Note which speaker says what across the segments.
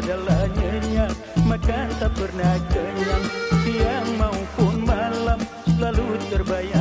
Speaker 1: tiadalah nyenyak Makan tak pernah kenyang. Siang maupun malam Selalu terbayang-bayang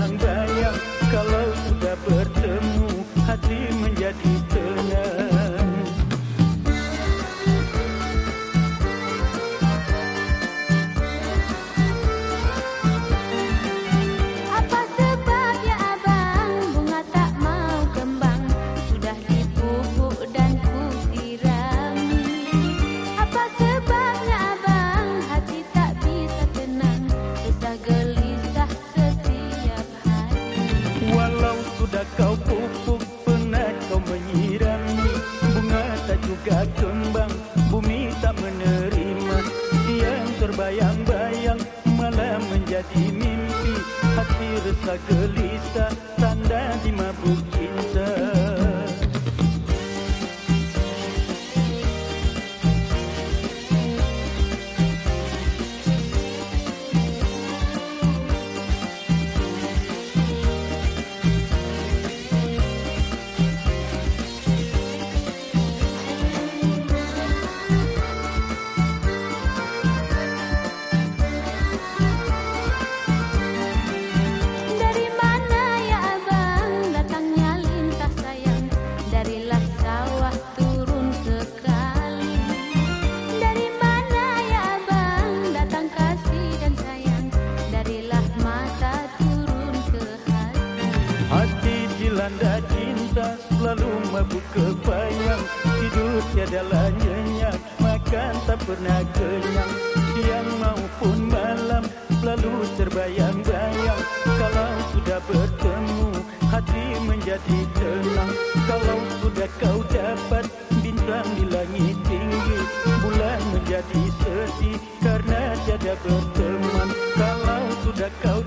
Speaker 1: Sudah kau pupuk Pernah kau menyirami Bunga tak juga kembang Bumi tak menerima. Siang terbayang-bayang Malam menjadi mimpi. Hati resah gelisah Tanda di Selalu mabuk kebayang Tidur tiadalah nyenyak Makan tak pernah kenyang. Siang maupun malam Selalu terbayang-bayang Kalau sudah bertemu Hati menjadi tenang. Kalau sudah kau dapat Bintang di langit tinggi. Bulan menjadi sedih Karena tiada berteman. Kalau sudah kau